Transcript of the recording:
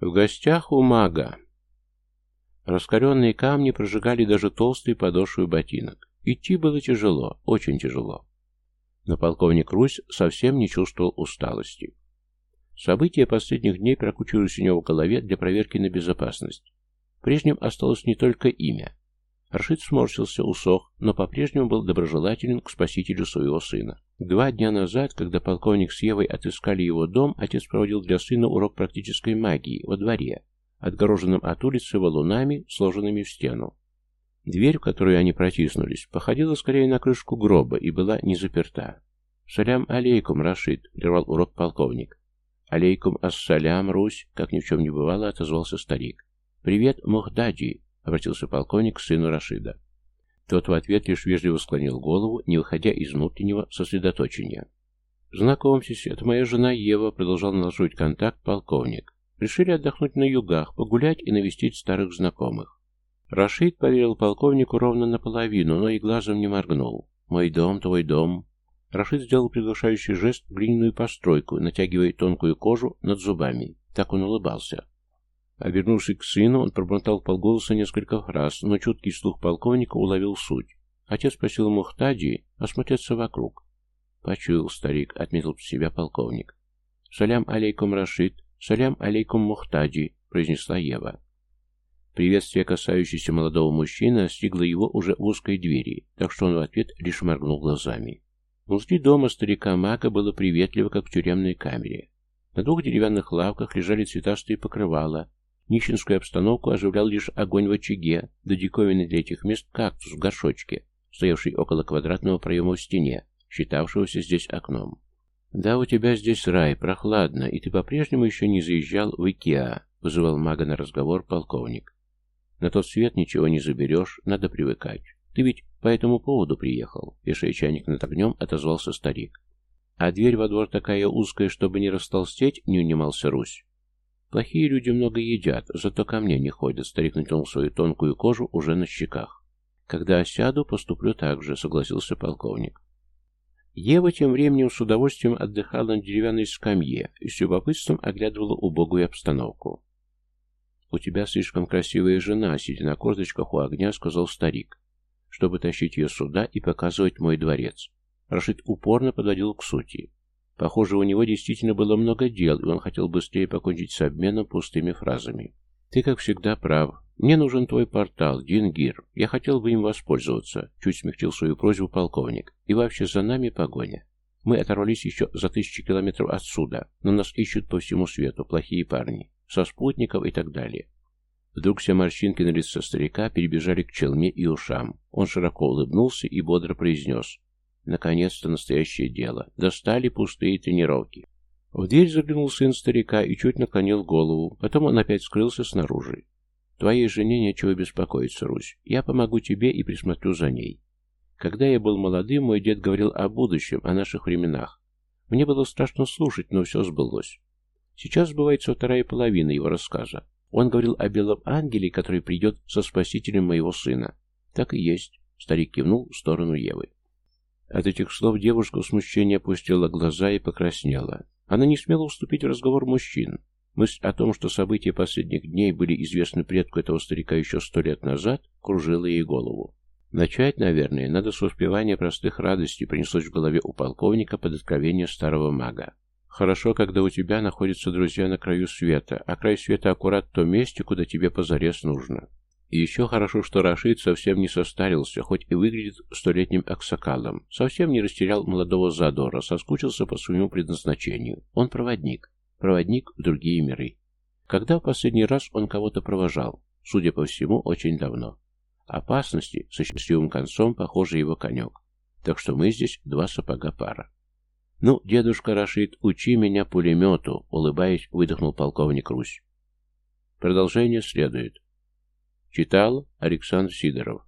В гостях у мага. Раскаленные камни прожигали даже толстые подошвы ботинок. Идти было тяжело, очень тяжело. Но полковник Русь совсем не чувствовал усталости. События последних дней прокручивались у него в голове для проверки на безопасность. Прежним осталось не только имя. Рашид сморщился, усох, но по-прежнему был доброжелателен к спасителю своего сына. Два дня назад, когда полковник с Евой отыскали его дом, отец проводил для сына урок практической магии во дворе, отгороженном от улицы валунами, сложенными в стену. Дверь, в которую они протиснулись, походила скорее на крышку гроба и была не заперта. «Салям алейкум, Рашид», — прервал урок полковник. «Алейкум ассалям, Русь», — как ни в чем не бывало, отозвался старик. «Привет, Мухдаджи», — обратился полковник к сыну Рашида. Тот в ответ лишь вежливо склонил голову, не выходя из внутреннего сосредоточения. «Знакомьтесь, это моя жена Ева», — продолжал налаживать контакт полковник. «Решили отдохнуть на югах, погулять и навестить старых знакомых. Рашид поверил полковнику ровно наполовину, но и глазом не моргнул. «Мой дом, твой дом». Рашид сделал приглашающий жест в глиняную постройку, натягивая тонкую кожу над зубами. Так он улыбался. Обернувшись к сыну, он пробормотал полголоса несколько фраз, но чуткий слух полковника уловил суть. Отец просил Мухтади осмотреться вокруг. «Почуял старик», — отметил про себя полковник. «Салям алейкум, Рашид, салям алейкум, Мухтади», — произнесла Ева. Приветствие, касающееся молодого мужчины, настигло его уже в узкой двери, так что он в ответ лишь моргнул глазами. Внутри дома старика Мака было приветливо, как в тюремной камере. На двух деревянных лавках лежали цветастые покрывала. Нищенскую обстановку оживлял лишь огонь в очаге, да диковинный для этих мест кактус в горшочке, стоявший около квадратного проема в стене, считавшегося здесь окном. «Да, у тебя здесь рай, прохладно, и ты по-прежнему еще не заезжал в Икеа», — вызывал мага на разговор полковник. На тот свет ничего не заберешь, надо привыкать. Ты ведь по этому поводу приехал, вешая чайник над огнем, отозвался старик. А дверь во двор такая узкая, чтобы не растолстеть, не унимался Русь. Плохие люди много едят, зато ко мне не ходят, старик натянул свою тонкую кожу уже на щеках. Когда осяду, поступлю так же, согласился полковник. Ева тем временем с удовольствием отдыхала на деревянной скамье и с любопытством оглядывала убогую обстановку. «У тебя слишком красивая жена», — сидя на корточках у огня, сказал старик, чтобы тащить ее сюда и показывать мой дворец. Рашид упорно подводил к сути. Похоже, у него действительно было много дел, и он хотел быстрее покончить с обменом пустыми фразами. «Ты, как всегда, прав. Мне нужен твой портал, Дингир. Я хотел бы им воспользоваться», — чуть смягчил свою просьбу полковник. «И вообще за нами погоня. Мы оторвались еще за тысячи километров отсюда, но нас ищут по всему свету плохие парни со спутников и так далее. Вдруг все морщинки на лице старика перебежали к челме и ушам. Он широко улыбнулся и бодро произнес. Наконец-то настоящее дело. Достали пустые тренировки. В дверь заглянул сын старика и чуть наклонил голову. Потом он опять скрылся снаружи. Твоей жене нечего беспокоиться, Русь. Я помогу тебе и присмотрю за ней. Когда я был молодым, мой дед говорил о будущем, о наших временах. Мне было страшно слушать, но все сбылось. Сейчас сбывается вторая половина его рассказа. Он говорил о белом ангеле, который придет со спасителем моего сына. Так и есть. Старик кивнул в сторону Евы. От этих слов девушка в смущении опустила глаза и покраснела. Она не смела уступить в разговор мужчин. Мысль о том, что события последних дней были известны предку этого старика еще сто лет назад, кружила ей голову. Начать, наверное, надо с успевания простых радостей, принеслось в голове у полковника под откровение старого мага. Хорошо, когда у тебя находятся друзья на краю света, а край света аккурат в том месте, куда тебе позарез нужно. Еще хорошо, что Рашид совсем не состарился, хоть и выглядит столетним аксакалом. Совсем не растерял молодого задора, соскучился по своему предназначению. Он проводник. Проводник в другие миры. Когда в последний раз он кого-то провожал? Судя по всему, очень давно. Опасности со счастливым концом, похоже, его конек. Так что мы здесь два сапога пара. «Ну, дедушка Рашид, учи меня пулемету», — улыбаясь, выдохнул полковник Русь. Продолжение следует. Читал Александр Сидоров.